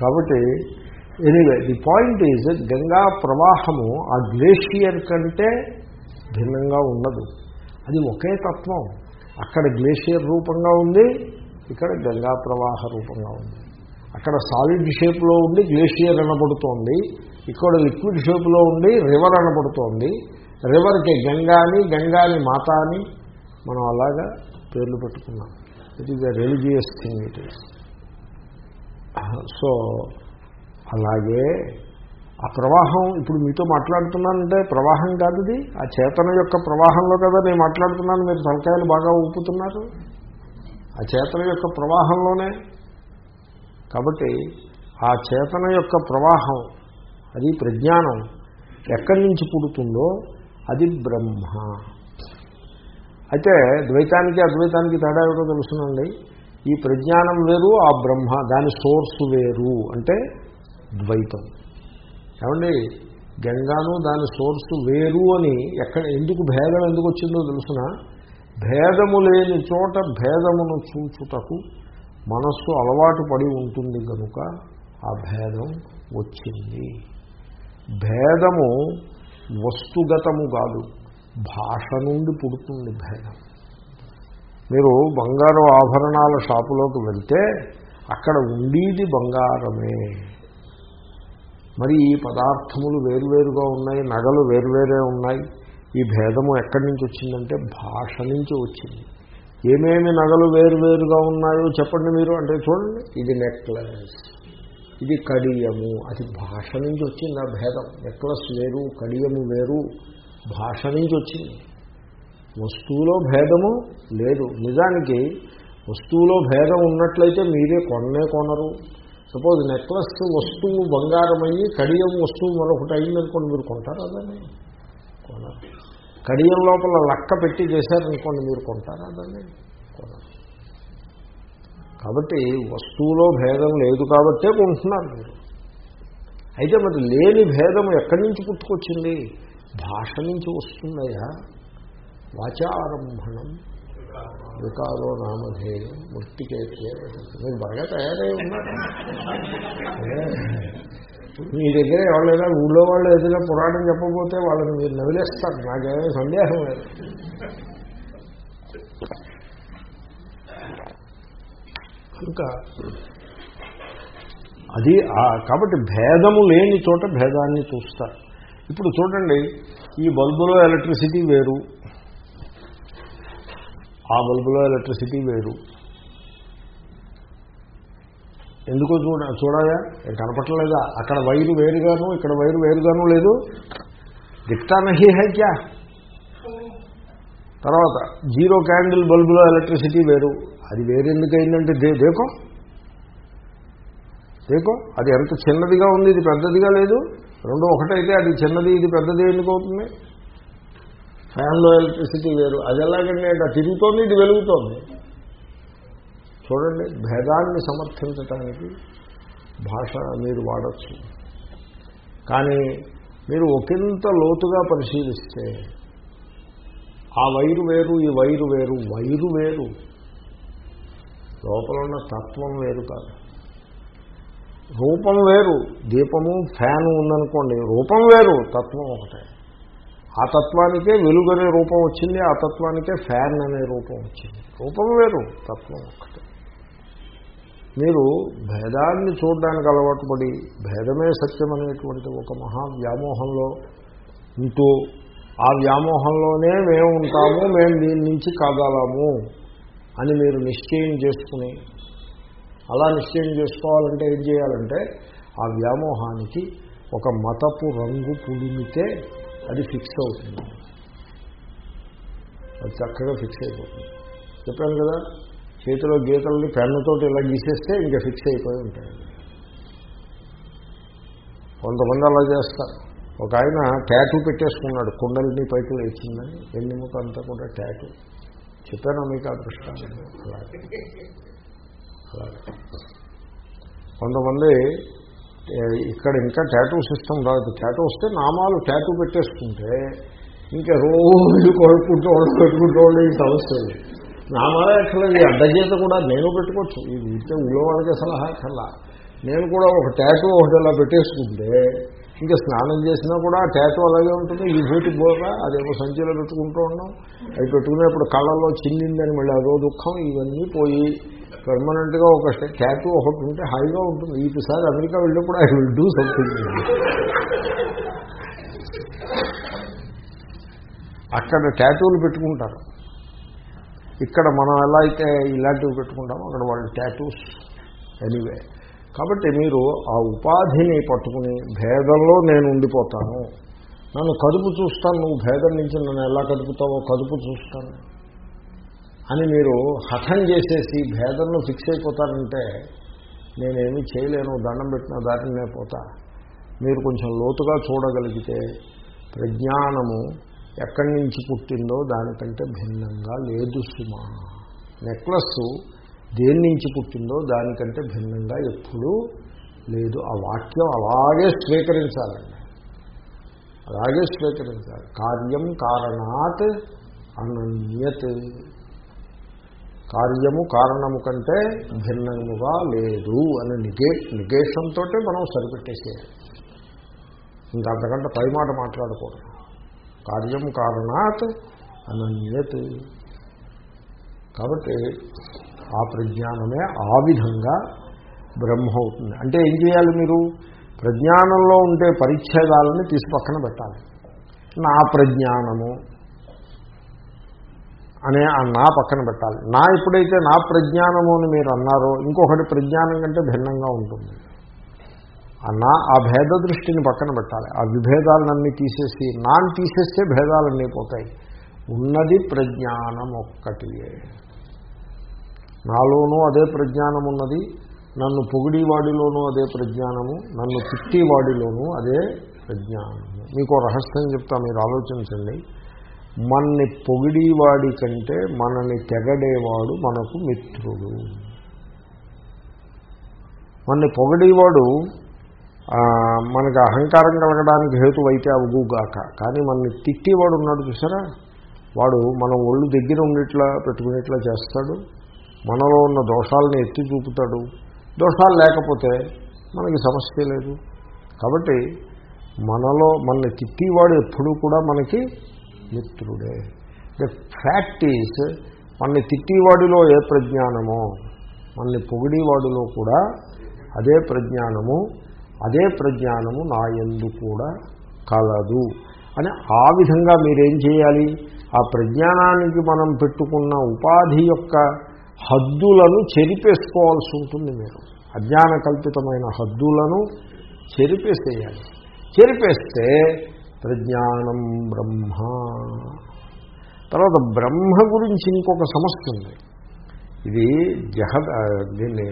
కాబట్టి anyway the point is Ganga ప్రవాహము ఆ గ్లేషియర్ కంటే భిన్నంగా ఉండదు. అది ఒకే తత్వం. అక్కడ గ్లేషియర్ రూపంగా ఉంది ఇక్కడ గంగా ప్రవాహ రూపంగా ఉంది. అక్కడ సాలిడ్ షేప్లో ఉండి గ్లేషియర్ అనబడుతోంది ఇక్కడ లిక్విడ్ షేప్లో ఉండి రివర్ అనబడుతోంది. రివర్కి గంగాని గంగాని మాత అని మనం అలాగా పేర్లు పెట్టుకున్నాం. It is a religious thing it is so అలాగే ఆ ప్రవాహం ఇప్పుడు మీతో మాట్లాడుతున్నానంటే ప్రవాహం కాదు ఇది ఆ చేతన యొక్క ప్రవాహంలో కదా నేను మాట్లాడుతున్నాను మీరు తలకాయలు బాగా ఊపుతున్నారు. ఆ చేతన యొక్క ప్రవాహంలోనే. కాబట్టి ఆ చేతన యొక్క ప్రవాహం అది ప్రజ్ఞానం ఎక్కడి నుంచి పుడుతుందో అది బ్రహ్మ. అయితే ద్వైతానికి అద్వైతానికి తేడా ఏమిటో తెలుసునండి. ఈ ప్రజ్ఞానం వేరు ఆ బ్రహ్మ దాని సోర్స్ వేరు అంటే ద్వైతం. ఏమండి? గంగాను దాని సోర్స్ వేరు అని ఎక్కడ ఎందుకు భేదం ఎందుకు వచ్చిందో తెలుసిన? భేదము లేని చోట భేదమును చూచుటకు మనస్సు అలవాటు పడి ఉంటుంది కనుక ఆ భేదం వచ్చింది. భేదము వస్తుగతము కాదు భాష నుండి పుడుతుంది భేదం. మీరు బంగారు ఆభరణాల షాపులోకి వెళ్తే అక్కడ ఉండేది బంగారమే. మరి ఈ పదార్థములు వేరువేరుగా ఉన్నాయి నగలు వేరువేరే ఉన్నాయి. ఈ భేదము ఎక్కడి నుంచి వచ్చిందంటే భాష నుంచి వచ్చింది. ఏమేమి నగలు వేరువేరుగా ఉన్నాయో చెప్పండి మీరు అంటే చూడండి ఇది నెక్లెస్ ఇది కడియము అది భాష నుంచి వచ్చింది ఆ భేదం. నెక్లెస్ వేరు కడియము వేరు భాష నుంచి వచ్చింది. వస్తువులో భేదము లేదు. నిజానికి వస్తువులో భేదం ఉన్నట్లయితే మీరే కొనలే కొనరు. సపోజ్ నెక్లెస్ వస్తువు బంగారమయ్యి కడియం వస్తువు మరొకటి అయిందనుకోండి మీరు కొంటారా దాన్ని? కొనరు. కడియం లోపల లక్క పెట్టి చేశారనుకోండి మీరు కొంటారా దాన్ని? కొనరు. కాబట్టి వస్తువులో భేదం లేదు కాబట్టే కొంటున్నారు మీరు. అయితే మరి లేని భేదం ఎక్కడి నుంచి పుట్టుకొచ్చింది? భాష నుంచి వస్తుందయ్యా. వాచారంభణం వికారో నామధేయం మృతికేత్యే మీరు బాగా తయారై ఉన్నారు మీ దగ్గర ఎవరైనా ఊళ్ళో వాళ్ళు ఏదైనా పురాణం చెప్పబోతే వాళ్ళని మీరు నవిలేస్తారు నాకేమైనా సందేహం లేదు. ఇంకా అది కాబట్టి భేదము లేని చోట భేదాన్ని చూస్తారు. ఇప్పుడు చూడండి ఈ బల్బులో ఎలక్ట్రిసిటీ వేరు. ఆ బల్బులో ఎలక్ట్రిసిటీ వేరు. ఎందుకో చూడ చూడాయా కనపట్టలేదా అక్కడ వైరు వేరుగాను ఇక్కడ వైరు వేరుగాను లేదు. దిక్తా నహి హై క్యా? తర్వాత జీరో క్యాండిల్ బల్బులో ఎలక్ట్రిసిటీ వేరు. అది వేరెందుకు అయిందంటే దే దేకో? దేకో? అది ఎంత చిన్నదిగా ఉంది ఇది పెద్దదిగా లేదు. రెండు ఒకటైతే అది చిన్నది ఇది పెద్దది ఎందుకు అవుతుంది? ఫ్యాన్లో ఎలక్ట్రిసిటీ వేరు. అది ఎలాగండి? అంటే తిరుగుతోంది ఇది వెలుగుతోంది. చూడండి భేదాన్ని సమర్థించటానికి భాష మీరు వాడచ్చు. కానీ మీరు ఒకంత లోతుగా పరిశీలిస్తే ఆ వైరు వేరు ఈ వైరు వేరు వైరు వేరు. లోపల ఉన్న తత్వం వేరు కాదు. రూపం వేరు దీపము ఫ్యాను ఉందనుకోండి రూపం వేరు తత్వం ఒకటే. ఆ తత్వానికే వెలుగు అనే రూపం వచ్చింది ఆ తత్వానికే ఫ్యాన్ అనే రూపం వచ్చింది. రూపం వేరు తత్వం ఒకటే మీరు భేదాన్ని చూడడానికి అలవాటు పడి భేదమే సత్యం అనేటువంటి ఒక మహా వ్యామోహంలో ఉంటూ ఆ వ్యామోహంలోనే మేము ఉంటాము మేము దీని నుంచి కాగలము అని మీరు నిశ్చయం చేసుకుని అలా నిశ్చయం చేసుకోవాలంటే ఏం చేయాలంటే ఆ వ్యామోహానికి ఒక మతపు రంగు పులిమితే అది ఫిక్స్ అవుతుంది. అది చక్కగా ఫిక్స్ అయిపోతుంది. చెప్పాను కదా చేతిలో గీతల్ని పెన్నుతో ఇలా గీసేస్తే ఇంకా ఫిక్స్ అయిపోయి ఉంటాయి. కొంతమంది అలా చేస్తారు. ఒక ఆయన ట్యాటూ పెట్టేసుకున్నాడు కుండలిని పైకి లేచిందని. ఎన్నిముక అంతా కూడా ట్యాటూ చెప్పాను మీకు ఆ దృష్టాన్ని అలాగే. అలాగే. కొంతమంది ఇక్కడ ఇంకా ట్యాటూ సిస్టమ్ రాదు. ట్యాటూ వస్తే నామాలు ట్యాటూ పెట్టేసుకుంటే ఇంకా రోజు కొడుకుంటూ వాళ్ళు పెట్టుకుంటూ వాళ్ళు ఈ సమస్య నామాలే అసలు ఈ అడ్డగీత కూడా నేను పెట్టుకోవచ్చు. ఇది ఇస్తే ఊళ్ళో వాళ్ళకే సలహా కల్లా. నేను కూడా ఒక ట్యాటూ ఒకటి అలా పెట్టేసుకుంటే ఇంకా స్నానం చేసినా కూడా ట్యాటూ అలాగే ఉంటుంది. ఈ బూటి బోక అదేమో సంచిలో పెట్టుకుంటూ ఉన్నాం అది పెట్టుకునేప్పుడు కళ్ళల్లో చిన్నిందని మళ్ళీ అదో దుఃఖం. ఇవన్నీ పోయి పెర్మనెంట్గా ఒక ట్యాటూ ఒకటి ఉంటే హాయిగా ఉంటుంది. ఈసారి అమెరికా వెళ్ళినప్పుడు ఐ విల్ డూ సంథింగ్ అక్కడ ట్యాటూలు పెట్టుకుంటారు. ఇక్కడ మనం ఎలా అయితే ఇలాంటివి పెట్టుకుంటామో అక్కడ వాళ్ళు ట్యాటూస్ ఎనీవే కాబట్టి మీరు ఆ ఉపాధిని పట్టుకుని భేదంలో నేను ఉండిపోతాను. నన్ను కదుపు చూస్తాను. నువ్వు భేదం నుంచి నన్ను ఎలా కదుపుతావో కదుపు చూస్తాను. అని మీరు హఠం చేసేసి భేదంలో ఫిక్స్ అయిపోతారంటే నేనేమీ చేయలేను దండం పెట్టిన దాటినే పోతా. మీరు కొంచెం లోతుగా చూడగలిగితే ప్రజ్ఞానము ఎక్కడి నుంచి పుట్టిందో దానికంటే భిన్నంగా లేదు సుమా. నెక్లెస్ దేని నుంచి పుట్టిందో దానికంటే భిన్నంగా ఎప్పుడూ లేదు. ఆ వాక్యం అలాగే స్వీకరించాలండి. అలాగే స్వీకరించాలి. కార్యం కారణాత్ అనన్యత్. కార్యము కారణము కంటే భిన్నముగా లేదు అని నిగే నిగేషంతో మనం సరిపెట్టేసేయాలి. ఇంకా అంతకంటే పై మాట మాట్లాడకూడదు. కార్యం కారణాత్ అనన్యత్. కాబట్టి ఆ ప్రజ్ఞానమే ఆ విధంగా బ్రహ్మ అవుతుంది. అంటే ఏం చేయాలి మీరు? ప్రజ్ఞానంలో ఉండే పరిచ్ఛేదాలని తీసి పక్కన పెట్టాలి. నా ప్రజ్ఞానము అనే ఆ నా పక్కన పెట్టాలి. నా ఎప్పుడైతే నా ప్రజ్ఞానము అని మీరు అన్నారో ఇంకొకటి ప్రజ్ఞానం కంటే భిన్నంగా ఉంటుంది. ఆ నా ఆ భేద దృష్టిని పక్కన పెట్టాలి. ఆ విభేదాలన్నీ తీసేసి నాన్ తీసేస్తే భేదాలన్నీ పోతాయి. ఉన్నది ప్రజ్ఞానం ఒక్కటియే. నాలోనూ అదే ప్రజ్ఞానం ఉన్నది నన్ను పొగిడివాడిలోనూ అదే ప్రజ్ఞానము నన్ను తిట్టివాడిలోనూ అదే ప్రజ్ఞానము. మీకు రహస్యం చెప్తా మీరు ఆలోచించండి. మనని పొగిడేవాడి కంటే మనని తెగడేవాడు మనకు మిత్రుడు. మన్ని పొగిడేవాడు మనకి అహంకారం కలగడానికి హేతువైతే అవుగాక కానీ మనని తిట్టేవాడు ఉన్నాడు చూసారా? వాడు మనం ఒళ్ళు దగ్గర ఉండేట్లా పెట్టుకునేట్లా చేస్తాడు. మనలో ఉన్న దోషాలని ఎత్తి చూపుతాడు. దోషాలు లేకపోతే మనకి సమస్య లేదు. కాబట్టి మనలో మన తిట్టివాడు ఎప్పుడూ కూడా మనకి మిత్రుడే. ద ఫ్యాక్ట్ ఈజ్ మనని తిట్టివాడిలో ఏ ప్రజ్ఞానమో మనని పొగిడివాడిలో కూడా అదే ప్రజ్ఞానము అదే ప్రజ్ఞానము నా ఎందు కూడా కలదు. అని ఆ విధంగా మీరేం చేయాలి? ఆ ప్రజ్ఞానానికి మనం పెట్టుకున్న ఉపాధి యొక్క హద్దులను చెరిపేసుకోవాల్సి ఉంటుంది మీరు. అజ్ఞాన కల్పితమైన హద్దులను చెరిపేసేయాలి. చెరిపేస్తే ప్రజ్ఞానం బ్రహ్మ. తర్వాత బ్రహ్మ గురించి ఇంకొక సమస్య ఉంది. ఇది జహ దీన్ని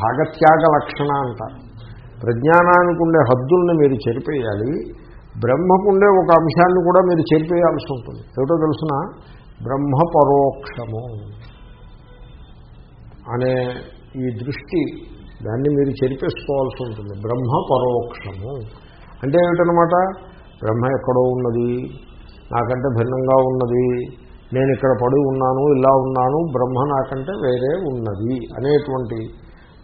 భాగత్యాగ లక్షణ అంటారు ప్రజ్ఞానానికి ఉండే హద్దుల్ని మీరు చెరిపేయాలి. బ్రహ్మకుండే ఒక అంశాన్ని కూడా మీరు చెరిపేయాల్సి ఉంటుంది. ఏమిటో తెలుసిన? బ్రహ్మ పరోక్షము అనే ఈ దృష్టి దాన్ని మీరు చెరిపేసుకోవాల్సి ఉంటుంది. బ్రహ్మ పరోక్షము అంటే ఏమిటనమాట బ్రహ్మ ఎక్కడో ఉన్నది నాకంటే భిన్నంగా ఉన్నది నేను ఇక్కడ పడి ఉన్నాను ఇలా ఉన్నాను బ్రహ్మ నాకంటే వేరే ఉన్నది అనేటువంటి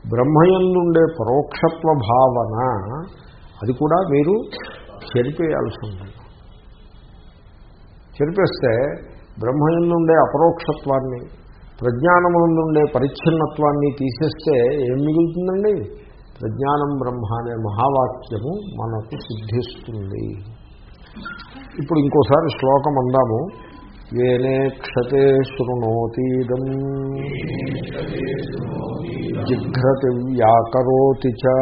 బ్రహ్మయందుండే పరోక్షత్వ భావన అది కూడా మీరు చెరిపేయాల్సి ఉంటుంది. చెరిపేస్తే బ్రహ్మయందుండే అపరోక్షత్వాన్ని ప్రజ్ఞానముందుండే పరిచ్ఛిన్నత్వాన్ని తీసేస్తే ఏం మిగులుతుందండి? ప్రజ్ఞానం బ్రహ్మ అనే మహావాక్యము మనకు సిద్ధిస్తుంది. ఇప్పుడు ఇంకోసారి శ్లోకం అందాము. ఏనే క్షతే శృణోతీదం. జిఘ్రతి వ్యాకరోతి చ.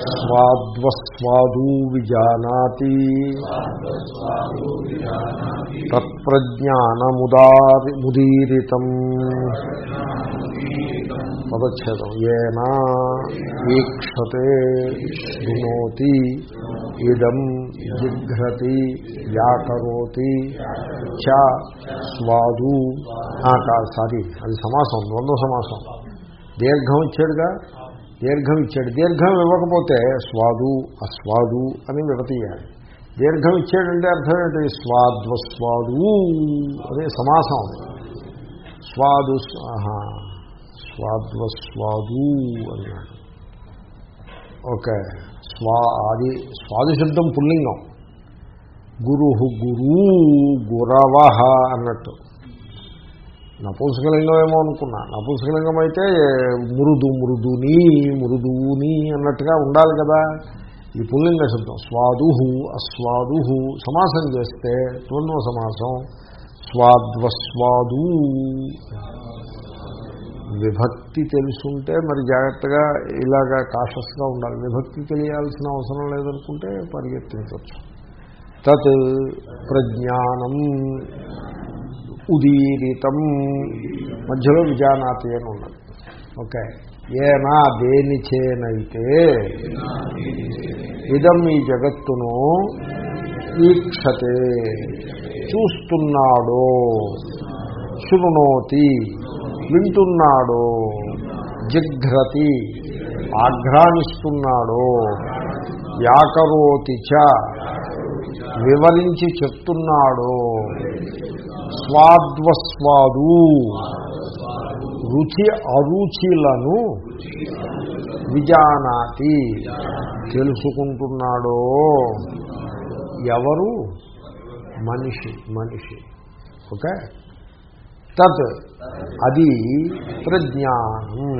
స్వాద్వస్వాదూ విజానాతి. తత్ప్రజ్ఞానముదారి ముదీరితం. పదచ్ఛేదం ఏనా వీక్షతే శృణోతి ఇదం జిఘ్రతి వ్యాకరోతి చ స్వాదు సారీ అది సమాసం ద్వంద్వ సమాసం। దీర్ఘం ఇచ్చాడుగా? దీర్ఘం ఇచ్చాడు. దీర్ఘం ఇవ్వకపోతే స్వాదు అస్వాదు అని విడతీయాలి. దీర్ఘం ఇచ్చాడంటే అర్థం ఏంటి? స్వాద్వస్వాదు. అదే సమాసం. స్వాదు స్వాద్వస్వాదు అన్నాడు ఓకే. స్వా అది స్వాది శబ్దం పుల్లింగం. గురు గురు గురవ అన్నట్టు. నపుంసకలింగం ఏమో అనుకున్నా. నపుంసకలింగం అయితే మృదు మృదుని మృదువుని అన్నట్టుగా ఉండాలి కదా. ఈ పుల్లింగ శబ్దం. స్వాదుహు అస్వాదుహు సమాసం చేస్తే ద్వంద్వ సమాసం. స్వాద్వస్వాదు విభక్తి తెలుసుంటే మరి జాగ్రత్తగా ఇలాగా కాషస్గా ఉండాలి. విభక్తి తెలియాల్సిన అవసరం లేదనుకుంటే పరిగెత్తించవచ్చు తత్ ప్రజ్ఞానం ఉదీరితం. మధ్యలో విజానాతి అని ఉన్నది. ఓకే. ఏనా దేనిచేనైతే ఇదం ఈ జగత్తును వీక్షతే. చూస్తున్నాడో శృణోతి వింటున్నాడో జిఘ్రతి ఆఘ్రానిస్తున్నాడో వ్యాకరోతిచ వివరించి చెప్తున్నాడో స్వాద్వస్వాదు రుచి అరుచిలను విజానాతి తెలుసుకుంటున్నాడో. ఎవరు? మనిషి మనిషి. ఓకే? తత్ అది ప్రజ్ఞానం.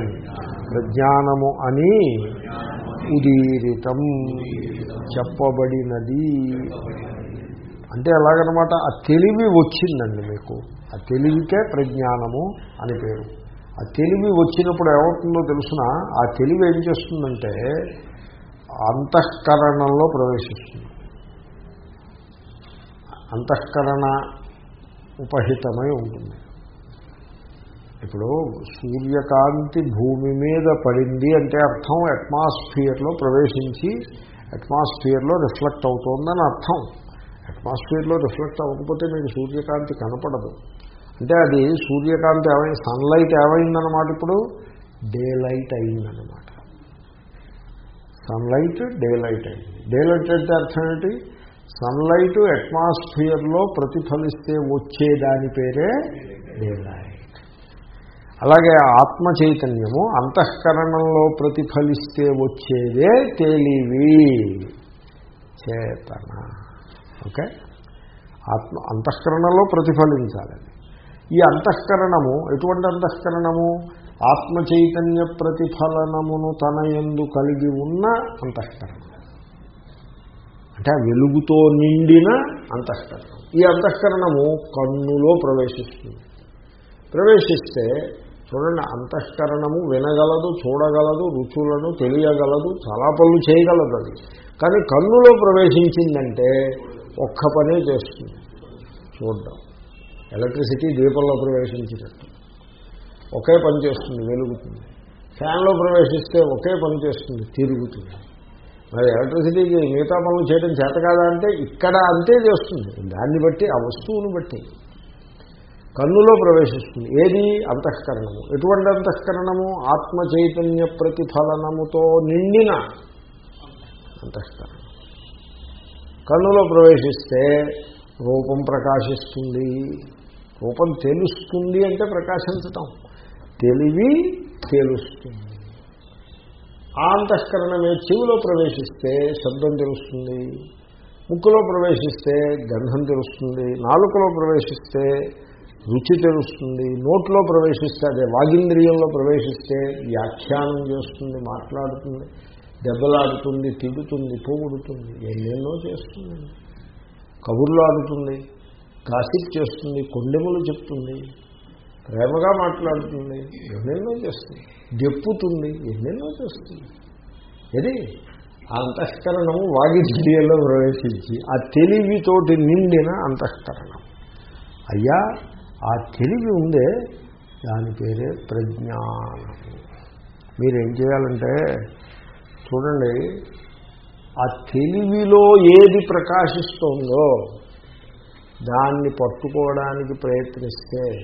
ప్రజ్ఞానము అని ఉదీరితం చెప్పబడినది. అంటే ఎలాగనమాట ఆ తెలివి వచ్చిందండి మీకు. ఆ తెలివికే ప్రజ్ఞానము అని పేరు. ఆ తెలివి వచ్చినప్పుడు ఏమవుతుందో తెలుసిన? ఆ తెలివి ఏం చేస్తుందంటే అంతఃకరణంలో ప్రవేశిస్తుంది. అంతఃకరణ ఉపహితమై ఉంటుంది. ఇప్పుడు సూర్యకాంతి భూమి మీద పడింది అంటే అర్థం అట్మాస్ఫియర్లో ప్రవేశించి అట్మాస్ఫియర్లో రిఫ్లెక్ట్ అవుతోందని అర్థం. అట్మాస్ఫియర్లో రిఫ్లెక్ట్ అవ్వకపోతే మీకు సూర్యకాంతి కనపడదు. అంటే అది సూర్యకాంతి ఏమైంది సన్లైట్ ఏమైందనమాట ఇప్పుడు? డే లైట్ అయిందనమాట సన్లైట్ డే లైట్ అయింది. డే లైట్ అంటే అర్థం ఏంటి? సన్లైట్ అట్మాస్ఫియర్లో ప్రతిఫలిస్తే వచ్చే దాని పేరే డే లైట్ అలాగే ఆత్మ చైతన్యము అంతఃకరణంలో ప్రతిఫలిస్తే వచ్చేదే తెలివి. చేతన. ఓకే? ఆత్మ అంతఃకరణలో ప్రతిఫలించాలి. ఈ అంతఃకరణము ఎటువంటి అంతఃకరణము? ఆత్మ చైతన్య ప్రతిఫలనమును తన ఎందు కలిగి ఉన్న అంతఃకరణం. అంటే వెలుగుతో నిండిన అంతఃకరణం. ఈ అంతఃకరణము కన్నులో ప్రవేశిస్తుంది. ప్రవేశిస్తే చూడండి అంతఃకరణము వినగలదు చూడగలదు రుచులను తెలియగలదు చాలా పనులు చేయగలదు అది. కానీ కన్నులో ప్రవేశించిందంటే ఒక్క పనే చేస్తుంది. చూడడం. ఎలక్ట్రిసిటీ దీపంలో ప్రవేశించినట్టు. ఒకే పని చేస్తుంది వెలుగుతుంది. ఫ్యాన్లో ప్రవేశిస్తే ఒకే పని చేస్తుంది తిరుగుతుంది. మరి ఎలక్ట్రిసిటీకి మిగతా పనులు చేయడం చేత కాదా అంటే ఇక్కడ అంతే చేస్తుంది. దాన్ని బట్టి ఆ వస్తువును బట్టి. కన్నులో ప్రవేశిస్తుంది. ఏది? అంతఃకరణము. ఎటువంటి అంతఃకరణము? ఆత్మ చైతన్య ప్రతిఫలనముతో నిండిన అంతఃకరణం. కన్నులో ప్రవేశిస్తే రూపం ప్రకాశిస్తుంది. రూపం తెలుస్తుంది అంటే ప్రకాశించటం. తెలివి తెలుస్తుంది. ఆ అంతఃకరణమే చెవిలో ప్రవేశిస్తే శబ్దం తెలుస్తుంది. ముక్కులో ప్రవేశిస్తే గంధం తెలుస్తుంది. నాలుకలో ప్రవేశిస్తే రుచి తెలుస్తుంది నోట్లో ప్రవేశిస్తే అదే వాగింద్రియంలో ప్రవేశిస్తే వ్యాఖ్యానం చేస్తుంది మాట్లాడుతుంది దెబ్బలాడుతుంది తిడుతుంది పొగుడుతుంది ఎన్నెన్నో చేస్తుంది. కబుర్లు ఆడుతుంది కాసిప్ చేస్తుంది కొండెములు చెప్తుంది ప్రేమగా మాట్లాడుతుంది ఎన్నెన్నో చేస్తుంది దెప్పుతుంది ఎన్నెన్నో చేస్తుంది. ఇది ఆ అంతఃకరణము వాగిద్రియంలో ప్రవేశించి ఆ తెలివితోటి నిండిన అంతఃకరణం. అయ్యా ఆ తెలివి ఉందే దాని పేరే ప్రజ్ఞానం. మీరేం చేయాలంటే చూడండి ఆ తెలివిలో ఏది ప్రకాశిస్తోందో దాన్ని పట్టుకోవడానికి ప్రయత్నిస్తే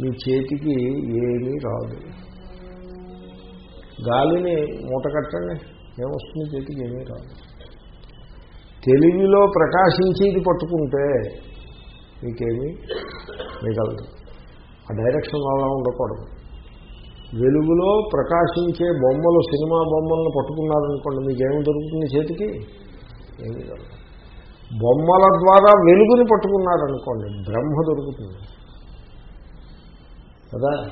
మీ చేతికి ఏమీ రాదు. గాలిని మూట కట్టండి ఏమొస్తుంది చేతికి? ఏమీ రాదు. తెలివిలో ప్రకాశించేది పట్టుకుంటే మీకేమీ మిగలదు. ఆ డైరెక్షన్ అలా ఉండకూడదు. వెలుగులో ప్రకాశించే బొమ్మలు సినిమా బొమ్మలను పట్టుకున్నారనుకోండి మీకేమి దొరుకుతుంది చేతికి? ఏమీ దొరకదు. బొమ్మల ద్వారా వెలుగుని పట్టుకున్నారనుకోండి బ్రహ్మ దొరుకుతుంది. కదా?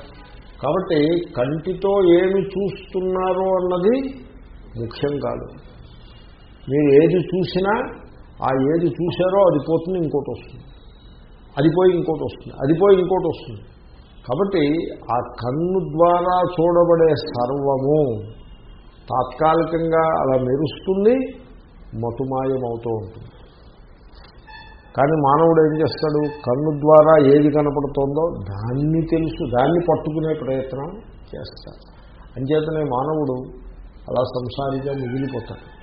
కాబట్టి కంటితో ఏమి చూస్తున్నారో అన్నది ముఖ్యం కాదు. మీరు ఏది చూసినా ఆ ఏది చూశారో అది పోతుంది ఇంకోటి వస్తుంది. అది పోయి ఇంకోటి వస్తుంది అది పోయి ఇంకోటి వస్తుంది. కాబట్టి ఆ కన్ను ద్వారా చూడబడే సర్వము తాత్కాలికంగా అలా మెరుస్తుంది మతుమాయమవుతూ ఉంటుంది. కానీ మానవుడు ఏం చేస్తాడు? కన్ను ద్వారా ఏది కనపడుతోందో దాన్ని తెలుసు దాన్ని పట్టుకునే ప్రయత్నం చేస్తాడు. అంచేతనే మానవుడు అలా సంసారిగా మిగిలిపోతాడు.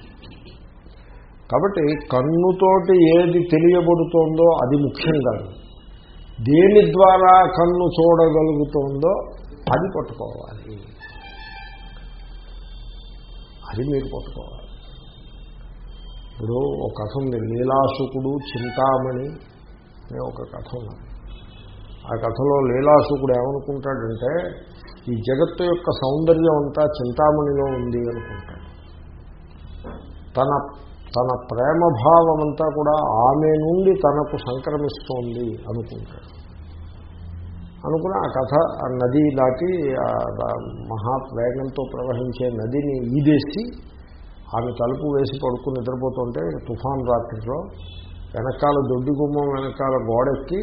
కాబట్టి కన్నుతోటి ఏది తెలియబడుతోందో అది ముఖ్యం కాదు. దేని ద్వారా కన్ను చూడగలుగుతోందో అది పట్టుకోవాలి. అది మీరు పట్టుకోవాలి. ఇప్పుడు ఒక కథ ఉంది లీలాసుకుడు చింతామణి అనే ఒక కథ ఉంది. ఆ కథలో లీలాసుకుడు ఏమనుకుంటాడంటే ఈ జగత్తు యొక్క సౌందర్యం అంతా చింతామణిలో ఉంది అనుకుంటాడు. తన తన ప్రేమభావం అంతా కూడా ఆమె నుండి తనకు సంక్రమిస్తోంది అనుకుంటాడు. అనుకుని ఆ కథ ఆ నది దాటి ఆ మహా ప్రవహించే నదిని ఈదేసి ఆమె తలుపు వేసి పడుకుని నిద్రపోతుంటే తుఫాన్ రాత్రిలో వెనకాల దొడ్డి గుమ్మం వెనకాల గోడెక్కి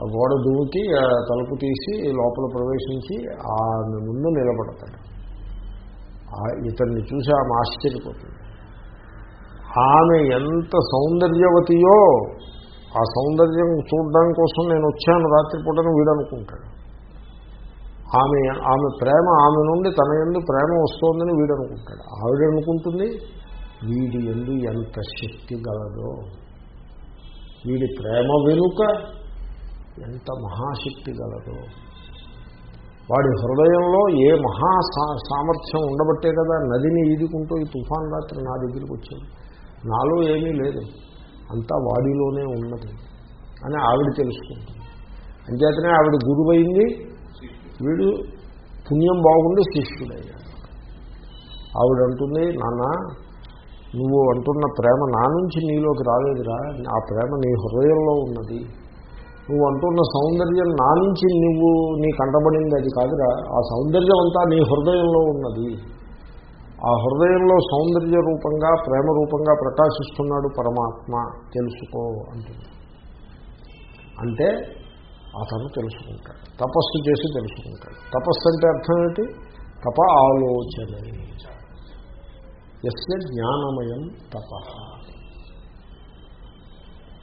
ఆ గోడ దూకి ఆ తలుపు తీసి లోపల ప్రవేశించి ఆమె ముందు నిలబడతాడు. ఇతన్ని చూసి ఆమె ఆశ్చర్యపోతుంది. ఆమె ఎంత సౌందర్యవతియో ఆ సౌందర్యం చూడడం కోసం నేను వచ్చాను రాత్రిపూటను వీడనుకుంటాడు. ఆమె ఆమె ప్రేమ ఆమె నుండి తన ఎందు ప్రేమ వస్తోందని వీడనుకుంటాడు. ఆవిడ అనుకుంటుంది వీడి ఎందు ఎంత శక్తి గలదో వీడి ప్రేమ వెనుక ఎంత మహాశక్తి గలదో. వాడి హృదయంలో ఏ మహా సామర్థ్యం ఉండబట్టే కదా నదిని ఈదుకుంటూ ఈ తుఫాన్ రాత్రి నా దగ్గరికి వచ్చింది నాలో ఏమీ లేదు. అంతా వాడిలోనే ఉన్నది అని ఆవిడ తెలుసుకుంటుంది. అంచేతనే ఆవిడ గురువైంది. వీడు పుణ్యం బాగుండి శిష్యుడయ్యాడు. ఆవిడ అంటుంది నాన్న నువ్వు అంటున్న ప్రేమ నా నుంచి నీలోకి రాలేదురా. ఆ ప్రేమ నీ హృదయంలో ఉన్నది. నువ్వు అంటున్న సౌందర్యం నా నుంచి నువ్వు నీ కంటబడింది అది కాదురా. ఆ సౌందర్యం అంతా నీ హృదయంలో ఉన్నది. ఆ హృదయంలో సౌందర్య రూపంగా ప్రేమ రూపంగా ప్రకాశిస్తున్నాడు పరమాత్మ. తెలుసుకో అంటుంది. అంటే అతను తెలుసుకుంటాడు. తపస్సు చేసి తెలుసుకుంటాడు. తపస్సు అంటే అర్థం ఏంటి? తప ఆలోచన. ఎస్ జ్ఞానమయం తప.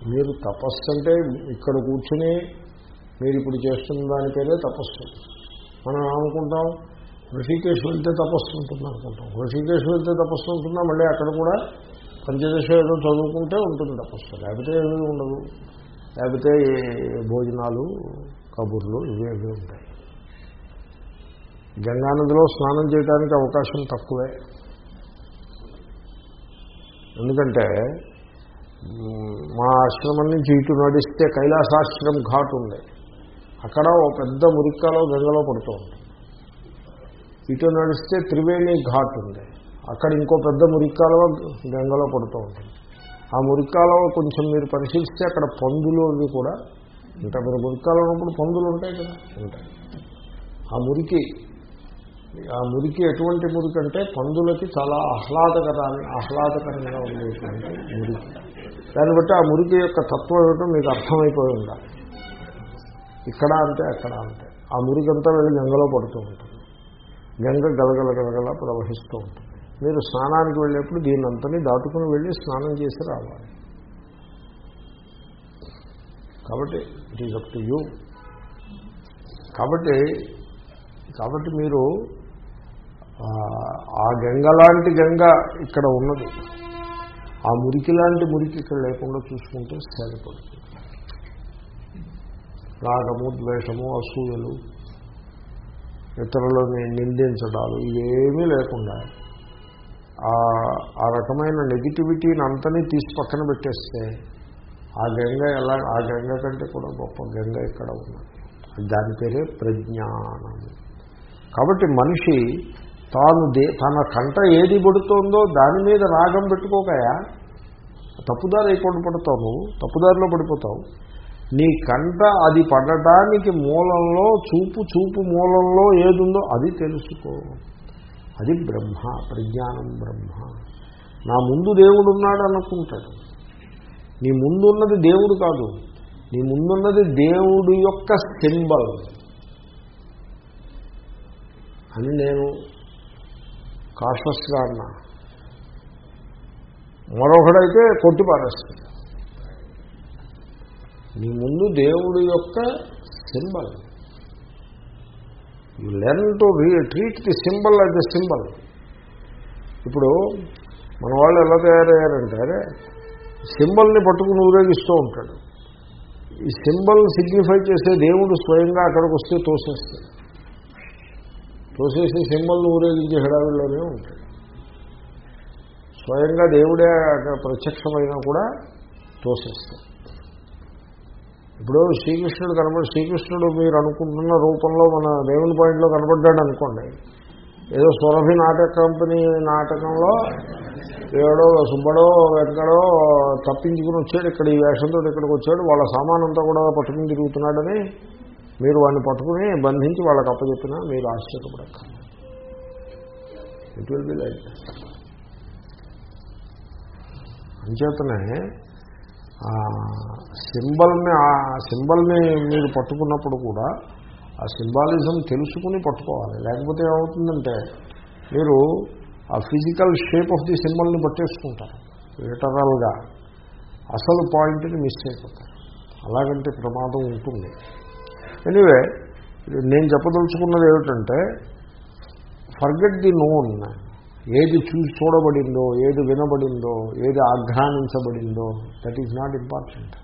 మీరు తపస్సు అంటే ఇక్కడ కూర్చుని మీరు ఇప్పుడు చేస్తున్న దాని పేరే తపస్సు. మనం ఏమనుకుంటాం? ఋషికేశ్ వెళ్తే తపస్సు ఉంటుంది అనుకుంటాం ఋషికేశ్ వెళ్తే తపస్సు ఉంటుందా? మళ్ళీ అక్కడ కూడా పంచదశ ఏదో చదువుకుంటే ఉంటుంది తపస్సు. లేకపోతే ఏమీ ఉండదు. లేకపోతే భోజనాలు కబుర్లు ఇవేవి ఉంటాయి. గంగానదిలో స్నానం చేయడానికి అవకాశం తక్కువే. ఎందుకంటే మా ఆశ్రమం నుంచి ఇటు నడిస్తే కైలాసాశ్రమం ఘాట్ ఉంది. అక్కడ ఒక పెద్ద మురిక్కలో గంగలో పడుతూ ఉంటుంది. ఇటు నడిస్తే త్రివేణి ఘాట్ ఉంది. అక్కడ ఇంకో పెద్ద మురిక్కాలవ గంగలో పడుతూ ఉంటుంది. ఆ మురిక్కాలవ కొంచెం మీరు పరిశీలిస్తే అక్కడ పందులు అవి కూడా ఇంత మీరు మురిక్కాలు ఉన్నప్పుడు పందులు ఉంటాయి కదా? ఉంటాయి. ఆ మురికి ఆ మురికి ఎటువంటి మురికి అంటే పందులకి చాలా ఆహ్లాదకరాన్ని ఆహ్లాదకరంగా ఉండేటువంటి మురికి. దాన్ని బట్టి ఆ మురికి యొక్క తత్వం ఏమిటో మీకు అర్థమైపోయి ఉండాలి. ఇక్కడ అంటే అక్కడ అంటే ఆ మురికంతా వెళ్ళి గంగలో పడుతూ ఉంటుంది. గంగ గలగల గలగల ప్రవహిస్తూ ఉంటుంది. మీరు స్నానానికి వెళ్ళేప్పుడు దీన్నంతని దాటుకుని వెళ్ళి స్నానం చేసి రావాలి. కాబట్టి it is up to you కాబట్టి కాబట్టి మీరు ఆ గంగ లాంటి గంగ ఇక్కడ ఉన్నది. ఆ మురికి లాంటి మురికి ఇక్కడ లేకుండా చూసుకుంటే సరిపడుతుంది రాగము ద్వేషము అసూయలు ఇతరులని నిందించడాలు ఇవేమీ లేకుండా ఆ రకమైన నెగిటివిటీని అంతని తీసి పక్కన పెట్టేస్తే ఆ గంగ ఎలా ఆ గంగ కంటే కూడా గొప్ప గంగ ఇక్కడ ఉన్నది? దాని పేరే ప్రజ్ఞానం. కాబట్టి మనిషి తాను దే తన కంట ఏది పడుతోందో దాని మీద రాగం పెట్టుకోకయా? తప్పుదారు అయిపోయి పడతావు నువ్వు తప్పుదారిలో పడిపోతావు. నీ కంట అది పడటానికి మూలంలో చూపు చూపు మూలంలో ఏదుందో అది తెలుసుకో. అది బ్రహ్మ ప్రజ్ఞానం బ్రహ్మ. నా ముందు దేవుడు ఉన్నాడు అనుకుంటాడు. నీ ముందున్నది దేవుడు కాదు. నీ ముందున్నది దేవుడి యొక్క సింబల్. అని నేను కాషస్గా అన్నా. మరొకడైతే కొట్టి పారేస్తాడు. మీ ముందు దేవుడి యొక్క symbol. You learn to treat the symbol at the symbol ఇప్పుడు మన వాళ్ళు ఎలా తయారయ్యారంటే సింబల్ని పట్టుకుని ఊరేగిస్తూ ఉంటాడు. ఈ సింబల్ సిగ్నిఫై చేసే దేవుడు స్వయంగా అక్కడికి వస్తే తోసేస్తాడు. తోసేసి సింబల్ని ఊరేగించే హడావిడిలోనే ఉంటాడు. స్వయంగా దేవుడే అక్కడ ప్రత్యక్షమైనా కూడా తోసేస్తాడు. ఇప్పుడు శ్రీకృష్ణుడు కనబడి శ్రీకృష్ణుడు మీరు అనుకుంటున్న రూపంలో మన దేవుని పాయింట్లో కనబడ్డాడు అనుకోండి. ఏదో సురభి నాటక కంపెనీ నాటకంలో ఏడో సుబ్బడో వెంకడో తప్పించుకుని వచ్చాడు ఇక్కడ ఈ వేషంతో ఇక్కడికి వచ్చాడు వాళ్ళ సామానంతా కూడా పట్టుకుని తిరుగుతున్నాడని మీరు వాడిని పట్టుకుని బంధించి వాళ్ళకి అప్పచెప్పినా మీరు ఆశ్చర్యపడక ఇట్ విల్ బి లైక్ అంచేతనే సింబల్ని ఆ సింబల్ని మీరు పట్టుకున్నప్పుడు కూడా ఆ సింబాలిజం తెలుసుకుని పట్టుకోవాలి. లేకపోతే ఏమవుతుందంటే మీరు ఆ ఫిజికల్ షేప్ ఆఫ్ ది సింబల్ని పట్టేసుకుంటారు. లిటరల్గా. అసలు పాయింట్ని మిస్ అయిపోతారు. అలాగంటే ప్రమాదం ఉంటుంది. ఎనివే నేను చెప్పదలుచుకున్నది ఏమిటంటే ఫర్గెట్ ది నోన్ ఏది చూసి చూడబడిందో ఏది వినబడిందో ఏది ఆఘ్రానించబడిందో దట్ ఈజ్ నాట్ ఇంపార్టెంట్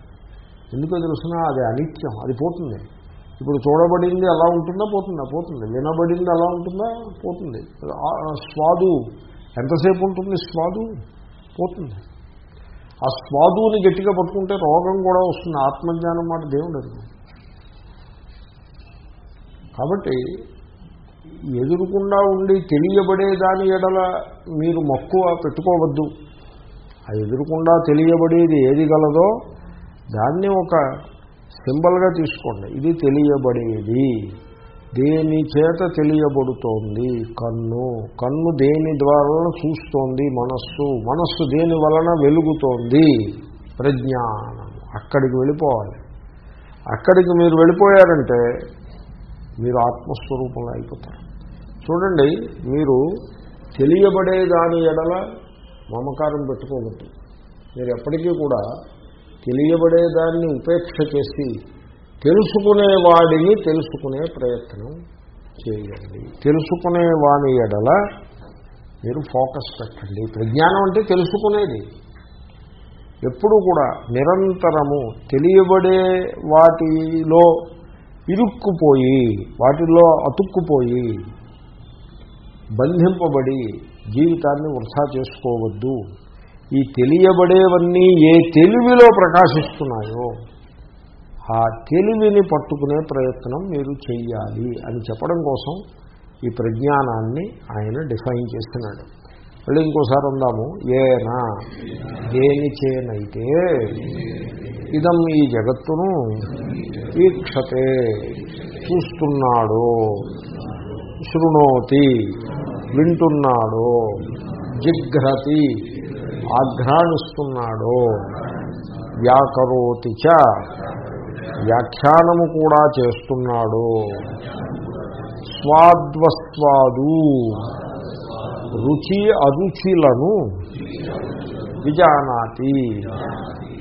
ఎందుకో తెలుసినా అది అనిత్యం అది పోతుంది. ఇప్పుడు చూడబడింది ఎలా ఉంటుందో పోతుందా? పోతుంది. వినబడింది ఎలా ఉంటుందా? పోతుంది. స్వాదు ఎంతసేపు ఉంటుంది స్వాదు? పోతుంది. ఆ స్వాదుని గట్టిగా పట్టుకుంటే రోగం కూడా వస్తుంది. ఆత్మజ్ఞానం మాట దేవుడు అది కాబట్టి ఎదురుకుండా ఉండి తెలియబడే దాని ఎడల మీరు మక్కువ పెట్టుకోవద్దు. ఆ ఎదురుకుండా తెలియబడేది ఏది గలదో దాన్ని ఒక సింబల్గా తీసుకోండి. ఇది తెలియబడేది. దేని చేత తెలియబడుతోంది? కన్ను. కన్ను దేని ద్వారా చూస్తోంది? మనస్సు. మనస్సు దేని వలన వెలుగుతోంది? ప్రజ్ఞానం. అక్కడికి వెళ్ళిపోవాలి. అక్కడికి మీరు వెళ్ళిపోయారంటే మీరు ఆత్మస్వరూపంలో అయిపోతారు. చూడండి మీరు తెలియబడే దాని ఎడల మమకారం పెట్టుకోవద్దు. మీరు ఎప్పటికీ కూడా తెలియబడే దాన్ని ఉపేక్ష చేసి తెలుసుకునేవాడిని తెలుసుకునే ప్రయత్నం చేయండి. తెలుసుకునేవాని ఎడల మీరు ఫోకస్ పెట్టండి. ప్రజ్ఞానం అంటే తెలుసుకునేది. ఎప్పుడు కూడా నిరంతరము తెలియబడే వాటిలో ఇరుక్కుపోయి వాటిలో అతుక్కుపోయి బంధింపబడి జీవితాన్ని వృధా చేసుకోవద్దు. ఈ తెలియబడేవన్నీ ఏ తెలివిలో ప్రకాశిస్తున్నాయో ఆ తెలివిని పట్టుకునే ప్రయత్నం మీరు చెయ్యాలి అని చెప్పడం కోసం ఈ ప్రజ్ఞానాన్ని ఆయన డిఫైన్ చేస్తున్నాడు. మళ్ళీ ఇంకోసారి ఉందాము ఏనా? దేని చేనైతే? ఇదం ఈ జగత్తును వీక్షతే చూస్తున్నాడు. శృణోతి వింటున్నాడో జిఘ్రతి ఆఘ్రాణిస్తున్నాడో వ్యాకరోతి చ వ్యాఖ్యానము కూడా చేస్తున్నాడు. స్వాద్వస్వాదు రుచి అరుచిలను విజానాతి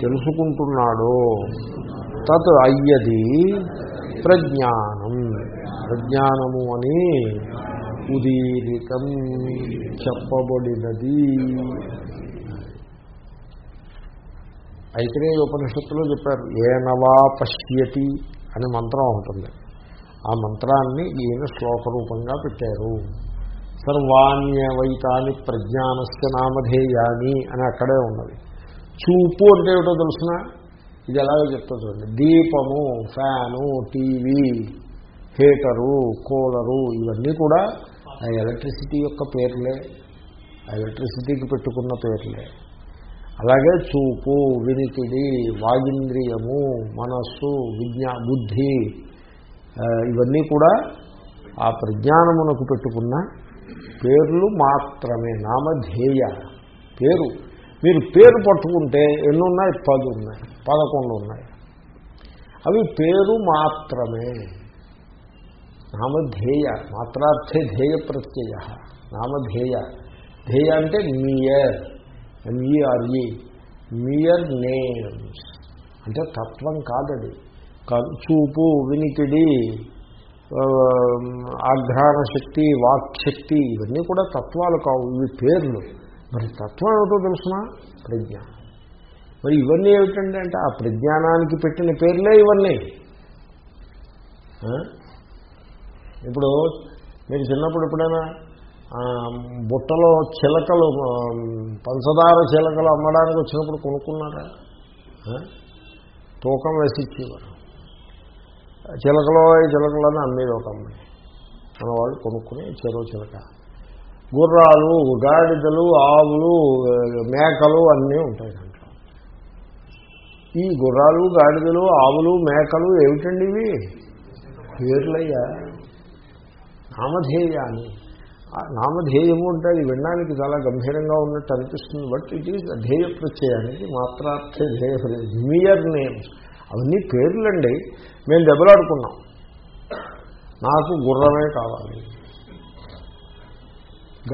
తెలుసుకుంటున్నాడు తత్ అయ్యది ప్రజ్ఞాన. ప్రజ్ఞానము అని ఉదీరితం చెప్పబడినది. అయితే ఉపనిషత్తులో చెప్పారు ఏనవా పశ్యతి అనే మంత్రం ఉంటుంది. ఆ మంత్రాన్ని ఈయన శ్లోక రూపంగా పెట్టారు. సర్వాణ్యవైతాని ప్రజ్ఞానస్య నామధేయాని అని అక్కడే ఉన్నది. చూపు అంటే ఏమిటో తెలుసిన? ఇది ఎలాగో చెప్తా చూడండి. దీపము ఫ్యాను టీవీ హీటరు కూలరు ఇవన్నీ కూడా ఆ ఎలక్ట్రిసిటీ యొక్క పేర్లే. ఆ ఎలక్ట్రిసిటీకి పెట్టుకున్న పేర్లే. అలాగే చూపు వినికిడి వాగింద్రియము మనస్సు విజ్ఞా బుద్ధి ఇవన్నీ కూడా ఆ ప్రజ్ఞానమునకు పెట్టుకున్న పేర్లు మాత్రమే. నామధేయ పేరు. మీరు పేరు పట్టుకుంటే ఎన్ని ఉన్నాయి పది ఉన్నాయి పదకొండు ఉన్నాయి అవి పేరు మాత్రమే. నామధేయ మాత్రార్థే ధ్యేయ ప్రత్యయ. నామధేయ. ధ్యేయ అంటే మియర్. ఎంఈఆర్ఈ mere names. అంటే తత్వం కాదది. క- చూపు వినికిడి ఆఘ్రాణ శక్తి వాక్శక్తి ఇవన్నీ కూడా తత్వాలు కావు. ఇవి పేర్లు. మరి తత్వం ఏమిటో తెలుసిన? ప్రజ్ఞ. మరి ఇవన్నీ ఏమిటండి అంటే ఆ ప్రజ్ఞానానికి పెట్టిన పేర్లే ఇవన్నీ. ఇప్పుడు మీరు చిన్నప్పుడు ఎప్పుడైనా బుట్టలో చిలకలు పంచదార చిలకలు అమ్మడానికి వచ్చినప్పుడు కొనుక్కున్నారా? తూకం వేసి ఇచ్చేవారు. చిలకలో ఈ అని అమ్మేది ఒక అమ్మాయి. మన వాళ్ళు కొనుక్కుని చెరువు చిలక. గుర్రాలు గాడిదలు ఆవులు మేకలు అన్నీ ఉంటాయి దాంట్లో. ఈ గుర్రాలు గాడిదలు ఆవులు మేకలు ఏమిటండి ఇవి? పేర్లయ్యా. నామధేయాన్ని. నామధేయము అంటే అది వినడానికి చాలా గంభీరంగా ఉన్నట్టు అనిపిస్తుంది బట్ ఇట్ ఈజ్ ధ్యేయ ప్రత్యయానికి మాత్రార్థ ధ్యేయ మియర్ నేమ్స్ అవన్నీ పేర్లండి. మేము దెబ్బలాడుకున్నాం. నాకు గుర్రమే కావాలి.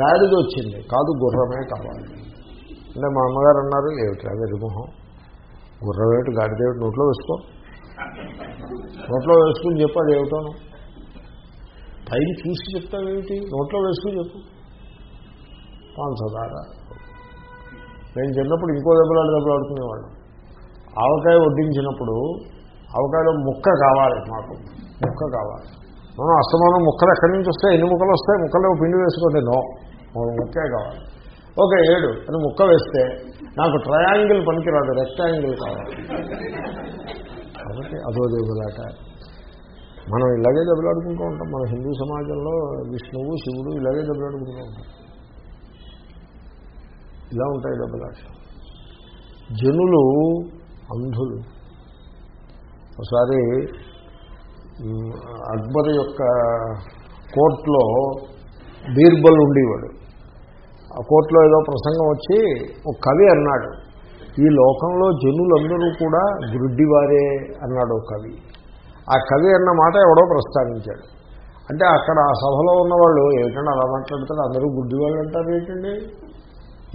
గాడిది వచ్చింది. కాదు గుర్రమే కావాలి. అంటే మా అమ్మగారు అన్నారు ఏమిట్రా వెరిమొహం గుర్రం ఏమిటి నోట్లో వేసుకో. నోట్లో వేసుకుని చెప్పాలి అది ఏమిటోను పైన చూసి చెప్తావేమిటి నోట్లో వేసుకుని చెప్పు. పాంచదార నేను చిన్నప్పుడు ఇంకో దెబ్బలాడు దెబ్బలాడుకునేవాళ్ళం ఆవకాయ వడ్డించినప్పుడు ఆవకాయలో ముక్క కావాలి మాకు. ముక్క కావాలి. మనం అస్తమానం ముక్కలు ఎక్కడి నుంచి వస్తాయి? ఎన్ని ముక్కలు వస్తాయి? ముక్కలో పిండి వేసుకోండి నో. ఒక ముక్కే కావాలి. ఓకే ఏడు. అని ముక్క వేస్తే నాకు ట్రయాంగిల్ పనికిరాదు రెక్టాంగిల్ కావాలి. కాబట్టి అదో దేవులాట. మనం ఇలాగే దెబ్బలాడుకుంటూ ఉంటాం. మన హిందూ సమాజంలో విష్ణువు శివుడు ఇలాగే దెబ్బలాడుకుంటూ ఉంటాం. ఇలా ఉంటాయి దెబ్బలాట. జనులు అంధులు. ఒకసారి అక్బర్ యొక్క కోర్టులో బీర్బల్ ఉండేవాడు. ఆ కోర్టులో ఏదో ప్రసంగం వచ్చి ఒక కవి అన్నాడు. ఈ లోకంలో జనులందరూ కూడా గురుడ్డివారే అన్నాడు ఒక కవి. ఆ కవి అన్న మాట ఎవడో ప్రస్తావించాడు. అంటే అక్కడ ఆ సభలో ఉన్నవాళ్ళు ఏమిటంటే అలా మాట్లాడతారు? అందరూ గుడ్డివాళ్ళు అంటారు ఏంటండి?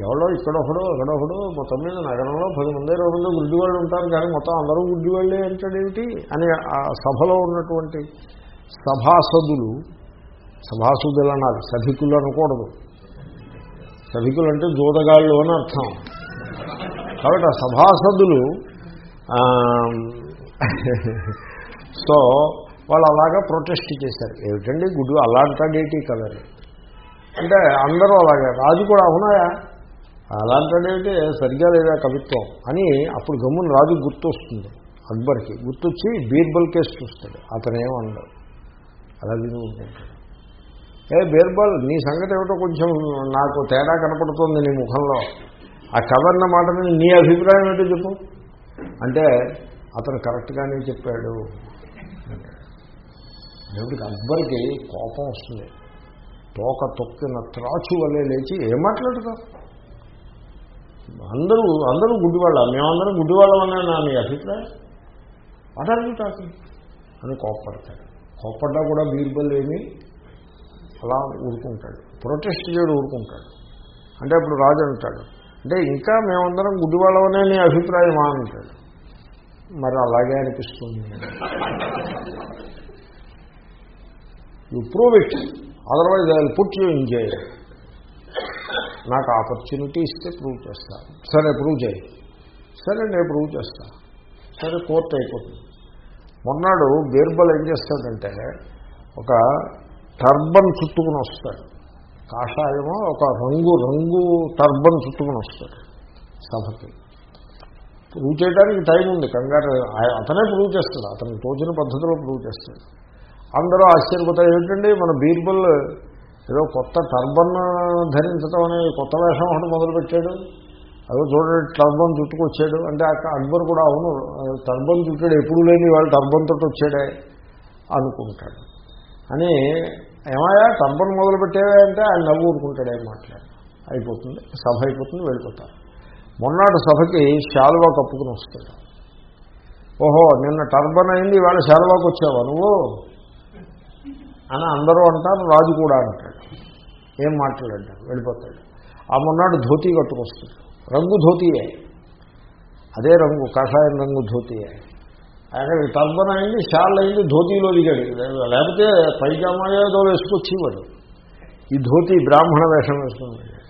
ఎవడో ఇక్కడొకడో ఎక్కడొకడో మొత్తం మీద నగరంలో పది మంది ఇరవై మంది గుడ్డివాళ్ళు ఉంటారు కానీ మొత్తం అందరూ గుడ్డివాళ్ళే అంటాడేమిటి అని ఆ సభలో ఉన్నటువంటి సభాసదులు సభాసదులు అనాలి సభికులు అనకూడదు. సభికులు అంటే జోదగాళ్ళు అని అర్థం. కాబట్టి ఆ సభాసదులు సో వాళ్ళు అలాగా ప్రొటెస్ట్ చేశారు. ఏమిటండి? గుడ్డు అలా అంటాడేటి కలర్. అంటే అందరూ అలాగే. రాజు కూడా అవునాయా అలాంటిదేంటి సరిగ్గా లేదా కవిత్వం? అని అప్పుడు గమ్మున రాజు గుర్తొస్తుంది. అక్బర్కి. గుర్తొచ్చి బీర్బల్ కేసు చూస్తాడు. అతనేమన్నాడు అలా విని ఏ బీర్బల్ నీ సంగతి ఏమిటో కొంచెం నాకు తేడా కనపడుతోంది నీ ముఖంలో. ఆ కవర్న మాట మీద నీ అభిప్రాయం ఏంటో చెప్పు. అంటే అతను కరెక్ట్గానే చెప్పాడు. దేవుడికి అక్బర్కి కోపం వస్తుంది. తోక తొక్కిన త్రాచు వల్లే లేచి ఏం మాట్లాడుతావు? అందరూ అందరూ గుడ్డివాళ్ళ మేమందరం గుడ్డివాళ్ళమనే నా మీ అభిప్రాయం? అటారు టాకింగ్ అని కోప్పడతాడు కోప్పడ్డా కూడా బీర్బల్ ఏమి అలా ఊరుకుంటాడు. ప్రొటెస్ట్ చేయడు ఊరుకుంటాడు. అంటే అప్పుడు రాజు అంటాడు అంటే ఇంకా మేమందరం గుడ్డివాళ్ళమనే నీ అభిప్రాయమా? అంటాడు. మరి అలాగే అనిపిస్తుంది. You prove it otherwise I put you in jail నాకు ఆపర్చునిటీ ఇస్తే ప్రూవ్ చేస్తా. సరే ప్రూవ్ చేయి. సరే నేను ప్రూవ్ చేస్తా. సరే కోర్టు అయిపోతుంది. మొన్నాడు బీర్బల్ ఏం చేస్తాడంటే ఒక టర్బన్ చుట్టుకుని వస్తాడు. కాషాయమో ఒక రంగు రంగు టర్బన్ చుట్టుకుని వస్తాడు సభకి. ప్రూవ్ చేయడానికి టైం ఉంది. కంగారు అతనే ప్రూవ్ చేస్తాడు. అతను తోచిన పద్ధతిలో ప్రూవ్ చేస్తాడు. అందరూ ఆశ్చర్యపోతారు. ఏమిటండి? మన బీర్బల్ ఏదో కొత్త టర్బన్ ధరించడం అనే కొత్త వేషం ఒకటి మొదలుపెట్టాడు. అదో చూడండి టర్బన్ చుట్టుకొచ్చాడు. అంటే అక్కడ అక్బర్ కూడా అవును టర్బన్ చుట్టాడు ఎప్పుడు లేని వాళ్ళు టర్బన్ తోటి వచ్చాడే అనుకుంటాడు. అని ఏమయ్యా టర్బన్ మొదలుపెట్టేవే అంటే ఆయన నవ్వు ఊరుకుంటాడే మాట్లాడు అయిపోతుంది సభ అయిపోతుంది వెళ్ళిపోతారు. మొన్నటి సభకి శాలువా కప్పుకుని వస్తాడు. ఓహో నిన్న టర్బన్ అయింది ఇవాళ శాలువాకి వచ్చావా నువ్వు? అని అందరూ అంటారు రాజు కూడా అంటాడు. ఏం మాట్లాడాడు? వెళ్ళిపోతాడు. ఆ మొన్నాడు ధోతి కట్టుకొస్తాడు. రంగు ధోతియే. అదే రంగు కషాయం రంగు ధోతియే. ఆయన టర్బన్ అయింది షాల్ అయింది ధోతిలో దిగాడు. లేకపోతే పైజామాయేదో వేసుకొచ్చి వేసుకొచ్చేవాడు ఈ ధోతి బ్రాహ్మణ వేషం వేసుకున్నాడు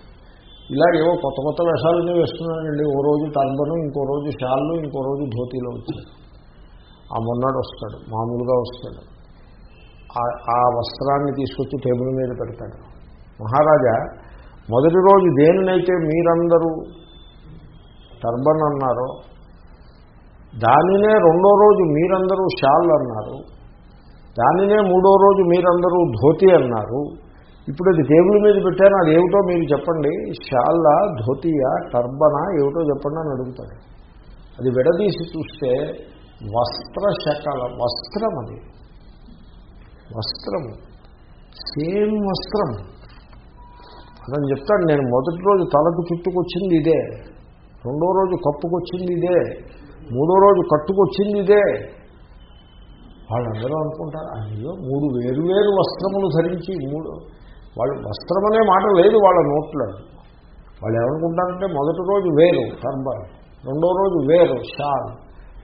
ఇలాగేవో కొత్త కొత్త వేషాలన్నీ వేస్తున్నాడండి ఓ రోజు టర్బను ఇంకో రోజు షాళ్ళు ఇంకో రోజు ధోతిలో వచ్చాడు. ఆ మొన్నాడు వస్తాడు మామూలుగా వస్తాడు. ఆ- ఆ వస్త్రాన్ని తీసుకొచ్చి టేబుల్ మీద పెడతాడు. మహారాజా మొదటి రోజు దేనినైతే మీరందరూ టర్బన్ అన్నారో దానినే రెండో రోజు మీరందరూ షాల్ అన్నారు దానినే మూడో రోజు మీరందరూ ధోతి అన్నారు. ఇప్పుడు అది టేబుల్ మీద పెట్టాను అది ఏమిటో మీరు చెప్పండి. షాల్లా ధోతియా టర్బనా ఏమిటో చెప్పండి అని అడుగుతాడు. అది విడదీసి చూస్తే వస్త్ర శకల వస్త్రం అది. వస్త్రము. సేమ్ వస్త్రం అతను చెప్తాడు నేను మొదటి రోజు తలకు చుట్టుకొచ్చింది ఇదే రెండో రోజు కప్పుకొచ్చింది ఇదే మూడో రోజు కట్టుకొచ్చింది ఇదే. వాళ్ళందరూ అనుకుంటారు అయ్యో మూడు వేరు వేరు వస్త్రములు ధరించి మూడు వాళ్ళు వస్త్రం అనే మాట లేదు వాళ్ళ నోట్లో. వాళ్ళు ఏమనుకుంటారంటే మొదటి రోజు వేరు టర్బన్ రెండో రోజు వేరు షాల్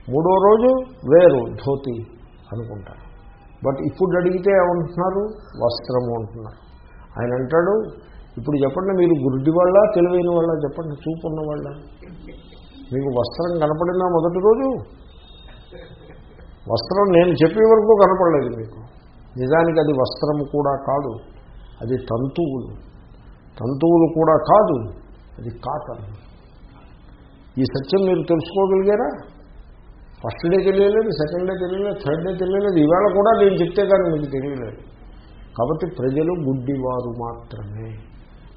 మూడో రోజు వేరు ధోతి అనుకుంటారు. బట్ ఇప్పుడు అడిగితే ఏమంటున్నారు? వస్త్రము అంటున్నారు. ఆయన అంటాడు ఇప్పుడు చెప్పండి మీరు గుడ్డి వాళ్ళ తెలివైన వాళ్ళ? చెప్పండి చూపున్న వాళ్ళ మీకు వస్త్రం కనపడిందా మొదటి రోజు వస్త్రం నేను చెప్పే వరకు కనపడలేదు మీకు. నిజానికి అది వస్త్రము కూడా కాదు అది తంతువులు. తంతువులు కూడా కాదు అది కాటన్. ఈ సత్యం మీరు తెలుసుకోగలిగారా? ఫస్ట్ డే తెలియలేదు సెకండ్ డే తెలియలేదు థర్డ్ డే తెలియలేదు. ఈవేళ కూడా నేను చెప్తే కానీ మీకు తెలియలేదు. కాబట్టి ప్రజలు గుడ్డివారు మాత్రమే.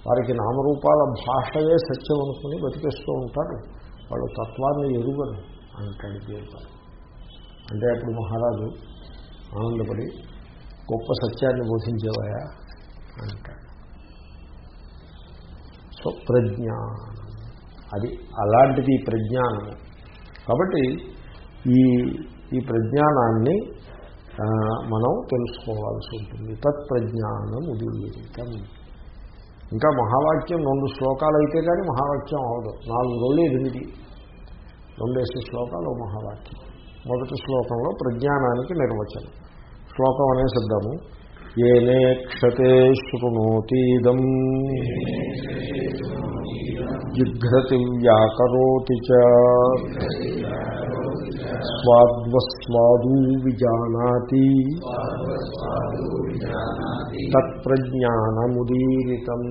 వారికి నామరూపాల భాషయే సత్యం అనుకుని బతికేస్తూ ఉంటారు. వాళ్ళు తత్వాన్ని ఎరుగరు అంటాడు జీవితం అంటే అప్పుడు మహారాజు ఆనందపడి గొప్ప సత్యాన్ని బోధించేవాయా అంటాడు. సో ప్రజ్ఞానం అది అలాంటిది ఈ ప్రజ్ఞానము. కాబట్టి ఈ ఈ ప్రజ్ఞానాన్ని మనం తెలుసుకోవాల్సి ఉంటుంది. తత్ప్రజ్ఞానం ఉదీరితం. ఇంకా మహావాక్యం రెండు శ్లోకాలు అయితే కానీ మహావాక్యం అవదు. నాలుగు రోజులు ఎనిమిది. రెండేసి శ్లోకాలు మహావాక్యం. మొదటి శ్లోకంలో ప్రజ్ఞానానికి నిర్వచనం. శ్లోకం అనే సిద్ధము ఏనే క్షతే శృణోతీదం జిఘ్రతి వ్యాకరోతి చ. స్వాద్వస్వాదూ విజానాతి తత్ప్రజ్ఞానముదీరితం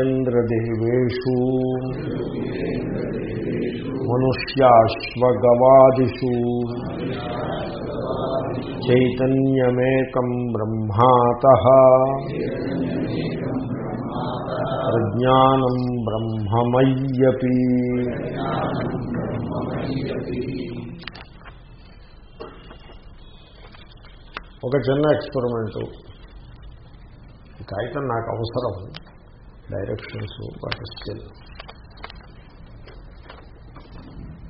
చతుర్ముఖేంద్రదేవేషు మనుష్యాశ్వగవాదిషు చైతన్యమేకం బ్రహ్మాత. ప్రజ్ఞానం బ్రహ్మమయ్యపి. ఒక చిన్న ఎక్స్పెరిమెంటు. కాగితం నాకు అవసరం. డైరెక్షన్స్ బట్ స్టిల్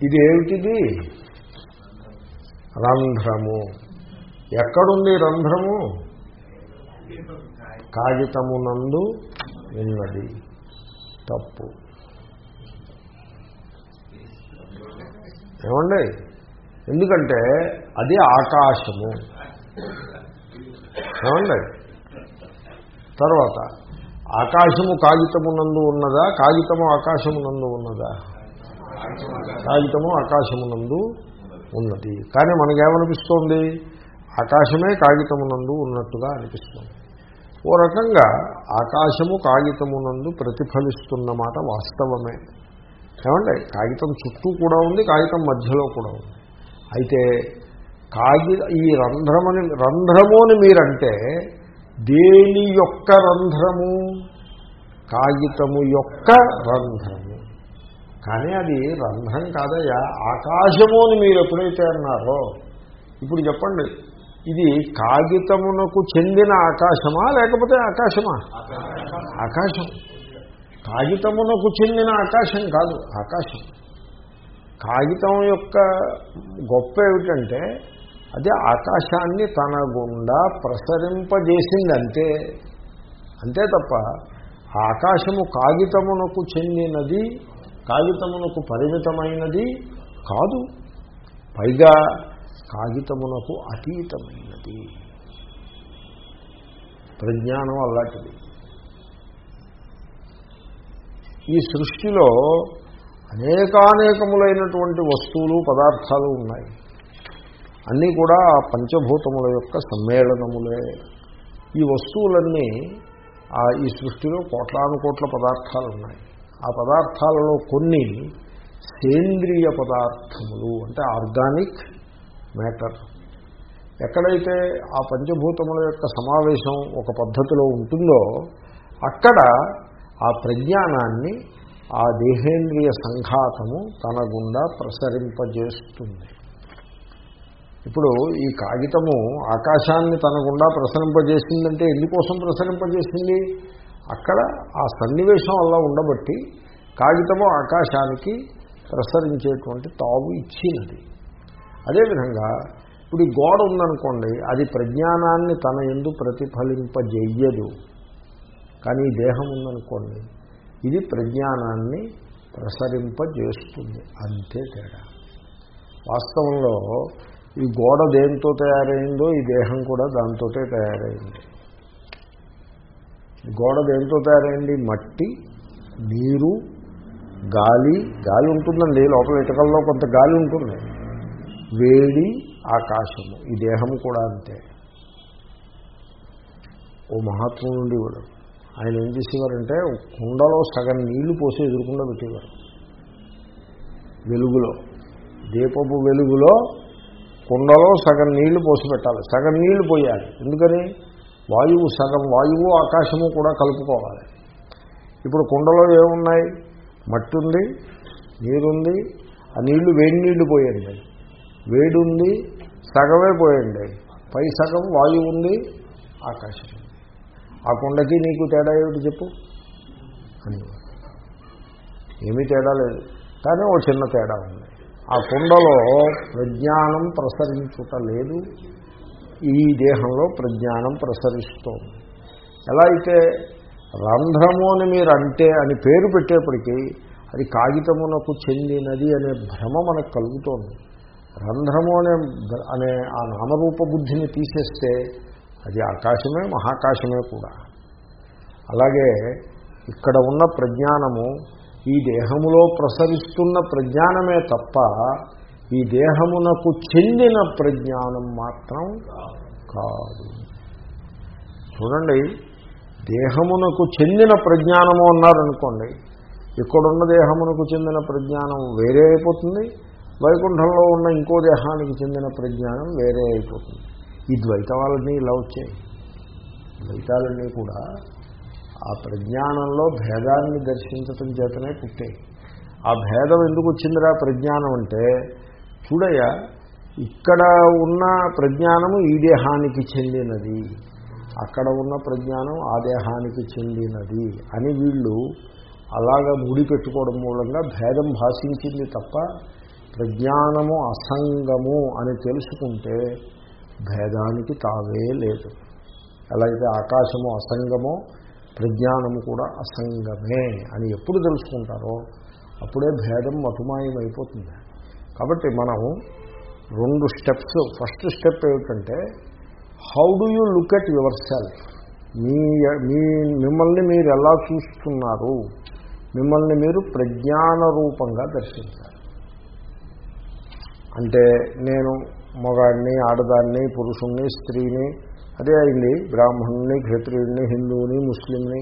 ఇది ఏమిటిది? రంధ్రము. ఎక్కడుంది రంధ్రము? కాగితమునందు విన్నది తప్పు. ఏమండి? ఎందుకంటే అది ఆకాశము. ఏమండి? తర్వాత ఆకాశము కాగితమునందు ఉన్నదా? కాగితము ఆకాశమునందు ఉన్నదా? కాగితము ఆకాశమునందు ఉన్నది. కానీ మనకేమనిపిస్తోంది? ఆకాశమే కాగితమునందు ఉన్నట్టుగా అనిపిస్తుంది. ఓ రకంగా ఆకాశము కాగితమునందు ప్రతిఫలిస్తున్న మాట వాస్తవమే. ఏమండి కాగితం చుట్టూ కూడా ఉంది కాగితం మధ్యలో కూడా ఉంది. అయితే కాగిత ఈ రంధ్రమని రంధ్రము అని మీరంటే దేని యొక్క రంధ్రము? కాగితము యొక్క రంధ్రము. కానీ అది రంధ్రం కాదయ్యా ఆకాశము అని మీరు ఎప్పుడైతే అన్నారో ఇప్పుడు చెప్పండి. ఇది కాగితమునకు చెందిన ఆకాశమా లేకపోతే ఆకాశమా? ఆకాశం. కాగితమునకు చెందిన ఆకాశం కాదు ఆకాశం. కాగితం యొక్క గొప్ప ఏమిటంటే అది ఆకాశాన్ని తన గుండా ప్రసరింపజేసింది అంతే అంతే తప్ప ఆకాశము కాగితమునకు చెందినది కాగితమునకు పరిమితమైనది కాదు. పైగా కాగితమునకు అతీతమైనది. ప్రజ్ఞానం అలాంటిది. ఈ సృష్టిలో అనేకానేకములైనటువంటి వస్తువులు పదార్థాలు ఉన్నాయి. అన్నీ కూడా పంచభూతముల యొక్క సమ్మేళనములే. ఈ వస్తువులన్నీ ఈ సృష్టిలో కోట్లాను కోట్ల పదార్థాలు ఉన్నాయి ఆ పదార్థాలలో కొన్ని సేంద్రియ పదార్థములు అంటే ఆర్గానిక్ మ్యాటర్. ఎక్కడైతే ఆ పంచభూతముల యొక్క సమావేశం ఒక పద్ధతిలో ఉంటుందో అక్కడ ఆ ప్రజ్ఞానాన్ని ఆ దేహేంద్రియ సంఘాతము తన గుండా ప్రసరింపజేస్తుంది. ఇప్పుడు ఈ కాగితము ఆకాశాన్ని తన గుండా ప్రసరింపజేసిందంటే ఎందుకోసం ప్రసరింపజేసింది? అక్కడ ఆ సన్నివేశం అలా ఉండబట్టి కాగితము ఆకాశానికి ప్రసరించేటువంటి తావు ఇచ్చినది అదేవిధంగా ఇప్పుడు ఈ గోడ ఉందనుకోండి అది ప్రజ్ఞానాన్ని తన ఎందు ప్రతిఫలింపజెయ్యదు కానీ ఈ దేహం ఉందనుకోండి ఇది ప్రజ్ఞానాన్ని ప్రసరింపజేస్తుంది. అంతే తేడా. వాస్తవంలో ఈ గోడ దేంతో తయారైందో ఈ దేహం కూడా దాంతో తయారైంది. గోడ దేంతో తయారైంది? మట్టి నీరు గాలి. గాలి ఉంటుందండి లోపల ఇటకల్లో కొంత గాలి ఉంటుంది. వేడి ఆకాశము. ఈ దేహము కూడా అంతే. ఓ మహాత్ముడు ఉండేవాడు. ఆయన ఏం చేసేవారంటే కుండలో సగం నీళ్ళు పోసి ఎదురుకుండా పెట్టేవారు. వెలుగులో. దీపపు వెలుగులో కుండలో సగం నీళ్ళు పోసి పెట్టాలి. సగం నీళ్ళు పోయాలి. ఎందుకని? వాయువు సగం వాయువు ఆకాశము కూడా కలుపుకోవాలి. ఇప్పుడు కుండలో ఏమున్నాయి? మట్టి ఉంది నీరుంది. ఆ నీళ్ళు వేడి నీళ్ళు పోయండి వేడి ఉంది సగమే పోయండి. పై సగం వాయువు ఉంది ఆకాశం ఆ కుండకి నీకు తేడా ఏమిటి చెప్పు? అని. ఏమీ తేడా లేదు. కానీ ఓ చిన్న తేడా ఉంది. ఆ కుండలో ప్రజ్ఞానం ప్రసరించుట లేదు. ఈ దేహంలో ప్రజ్ఞానం ప్రసరిస్తోంది. ఎలా అయితే రంధ్రము అని మీరు అంటే అని పేరు పెట్టేప్పటికీ అది కాగితమునకు చెందినది అనే భ్రమ మనకు కలుగుతోంది. రంధ్రము అనే అనే ఆ నామరూప బుద్ధిని తీసేస్తే అది ఆకాశమే మహాకాశమే కూడా. అలాగే ఇక్కడ ఉన్న ప్రజ్ఞానము ఈ దేహములో ప్రసరిస్తున్న ప్రజ్ఞానమే తప్ప ఈ దేహమునకు చెందిన ప్రజ్ఞానం మాత్రం కాదు. చూడండి దేహమునకు చెందిన ప్రజ్ఞానము అన్నారనుకోండి ఇక్కడున్న దేహమునకు చెందిన ప్రజ్ఞానం వేరే అయిపోతుంది వైకుంఠంలో ఉన్న ఇంకో దేహానికి చెందిన ప్రజ్ఞానం వేరే అయిపోతుంది. ఈ ద్వైతవాలని ఇలా వచ్చాయి. ద్వైతాలన్నీ కూడా ఆ ప్రజ్ఞానంలో భేదాన్ని దర్శించటం చేతనే పుట్టాయి. ఆ భేదం ఎందుకు వచ్చిందిరా ప్రజ్ఞానం అంటే చూడయ్యా ఇక్కడ ఉన్న ప్రజ్ఞానము ఈ దేహానికి చెందినది. అక్కడ ఉన్న ప్రజ్ఞానం ఆ దేహానికి చెందినది అని వీళ్ళు అలాగా ముడి పెట్టుకోవడం మూలంగా భేదం భాషించింది తప్ప ప్రజ్ఞానము అసంగము అని తెలుసుకుంటే భేదానికి తావే లేదు. అలాగే ఆకాశము అసంగమో ప్రజ్ఞానము కూడా అసంగమే అని ఎప్పుడు తెలుసుకుంటారో అప్పుడే భేదం మటుమాయమైపోతుంది. కాబట్టి మనం రెండు స్టెప్స్ ఫస్ట్ స్టెప్ ఏమిటంటే how do you look at yourself? మీ మీ మిమ్మల్ని మీరు ఎలా చూస్తున్నారు? మిమ్మల్ని మీరు ప్రజ్ఞాన రూపంగా దర్శించాలి. అంటే నేను మగాడిని ఆడదాన్ని పురుషుణ్ణి స్త్రీని అదే అయింది. బ్రాహ్మణుని క్షత్రియుడిని హిందువుని ముస్లింని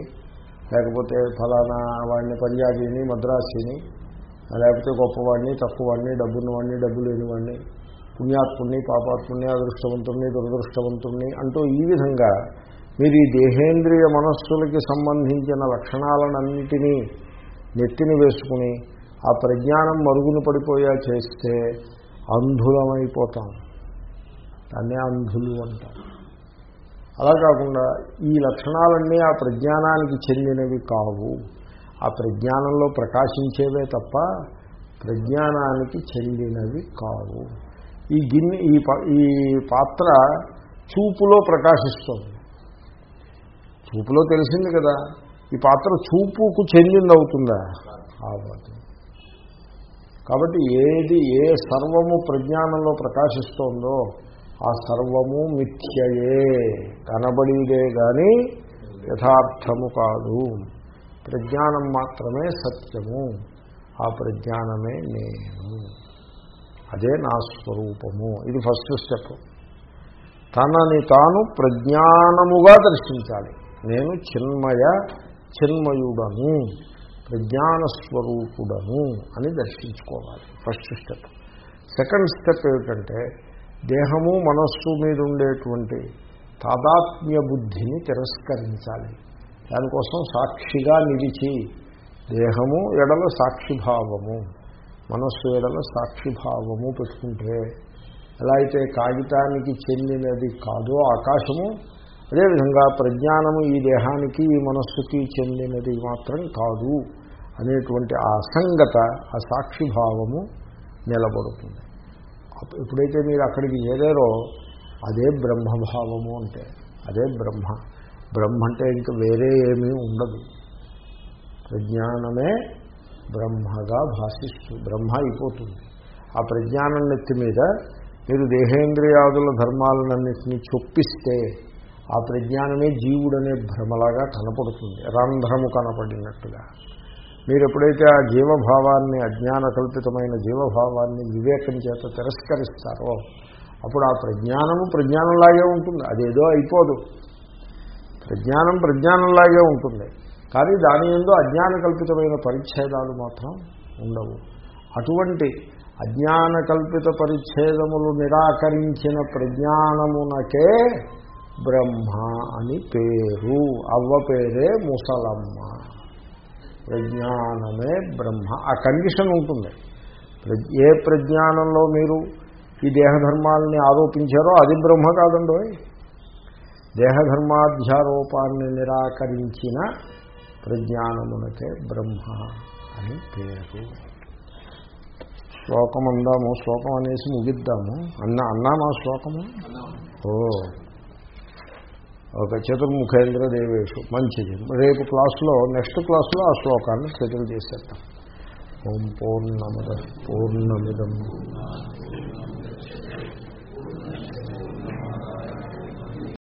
లేకపోతే ఫలానా వాడిని పంజాబీని మద్రాసీని లేకపోతే గొప్పవాడిని తక్కువవాడిని డబ్బున్నవాడిని డబ్బు లేనివాడిని పుణ్యాత్ముణ్ణి పాపాత్ముణ్ణి అదృష్టవంతుణ్ణి దురదృష్టవంతుణ్ణి అంటూ ఈ విధంగా మీరు ఈ దేహేంద్రియ మనస్సులకి సంబంధించిన లక్షణాలన్నింటినీ నెత్తిని వేసుకుని ఆ ప్రజ్ఞానం మరుగున పడిపోయా చేస్తే అంధులమైపోతాం. దాన్నే అంధులు అంటాం. అలా కాకుండా ఈ లక్షణాలన్నీ ఆ ప్రజ్ఞానానికి చెందినవి కావు. ఆ ప్రజ్ఞానంలో ప్రకాశించేవే తప్ప ప్రజ్ఞానానికి చెందినవి కావు. ఈ గిన్నె ఈ ఈ పాత్ర చూపులో ప్రకాశిస్తుంది. చూపులో తెలిసింది కదా ఈ పాత్ర చూపుకు చెందిందవుతుందా? అవ్వదు కాబట్టి ఏది ఏ సర్వము ప్రజ్ఞానంలో ప్రకాశిస్తోందో ఆ సర్వము మిథ్యయే కనబడిదే కానీ యథార్థము కాదు. ప్రజ్ఞానం మాత్రమే సత్యము ఆ ప్రజ్ఞానమే నేను. అదే నా స్వరూపము. ఇది ఫస్ట్ స్టెప్. తనని తాను ప్రజ్ఞానముగా దర్శించాలి. నేను చిన్మయ చిన్మయుడను. ప్రజ్ఞానస్వరూపుడను అని దర్శించుకోవాలి. ఫస్ట్ స్టెప్ సెకండ్ స్టెప్ ఏమిటంటే దేహము మనస్సు మీద ఉండేటువంటి తాదాత్మ్య బుద్ధిని తిరస్కరించాలి. దానికోసం సాక్షిగా నిలిచి దేహము ఎడల సాక్షిభావము మనస్సు ఎడల సాక్షిభావము పెట్టుకుంటే ఎలా అయితే కాగితానికి చెందినది కాదో ఆకాశము అదేవిధంగా ప్రజ్ఞానము ఈ దేహానికి ఈ మనస్సుకి చెందినది మాత్రం కాదు అనేటువంటి ఆ అసంగత ఆ సాక్షిభావము నిలబడుతుంది. ఎప్పుడైతే మీరు అక్కడికి చేరారో అదే బ్రహ్మభావము అంటే అదే బ్రహ్మ. బ్రహ్మ అంటే ఇంకా వేరే ఏమీ ఉండదు. ప్రజ్ఞానమే బ్రహ్మగా భాషిస్తూ బ్రహ్మ అయిపోతుంది. ఆ ప్రజ్ఞానం నెత్తి మీద మీరు దేహేంద్రియాదుల ధర్మాలన్నింటినీ చొప్పిస్తే ఆ ప్రజ్ఞానమే జీవుడనే భ్రమలాగా కనపడుతుంది. రంధ్రము కనపడినట్టుగా. మీరు ఎప్పుడైతే ఆ జీవభావాన్ని అజ్ఞాన కల్పితమైన జీవభావాన్ని వివేకం చేత తిరస్కరిస్తారో అప్పుడు ఆ ప్రజ్ఞానము ప్రజ్ఞానంలాగే ఉంటుంది. అదేదో అయిపోదు. ప్రజ్ఞానం ప్రజ్ఞానంలాగే ఉంటుంది. కానీ దాని ఎందు అజ్ఞాన కల్పితమైన పరిచ్ఛేదాలు మాత్రం ఉండవు. అటువంటి అజ్ఞాన కల్పిత పరిచ్ఛేదములు నిరాకరించిన ప్రజ్ఞానమునకే బ్రహ్మ అని పేరు. అవ్వ పేరే ముసలమ్మ. ప్రజ్ఞానమే బ్రహ్మ. ఆ కండిషన్ ఉంటుంది. ఏ ప్రజ్ఞానంలో మీరు ఈ దేహధర్మాలని ఆరోపించారో అది బ్రహ్మ కాదండో దేహధర్మాధ్యారోపాన్ని నిరాకరించిన ప్రజ్ఞానమునకే బ్రహ్మ అని పేరు. శ్లోకం అందాము శ్లోకం అనేసి ముగిద్దాము. అన్న అన్నామా శ్లోకము? ఓ. ఒక చతుర్ముఖేంద్ర దేవేషు మంచిది రేపు క్లాసులో నెక్స్ట్ క్లాస్లో ఆ శ్లోకాన్ని సెటిల్ చేసేద్దాం. ఓం పూర్ణమద పూర్ణమిదం.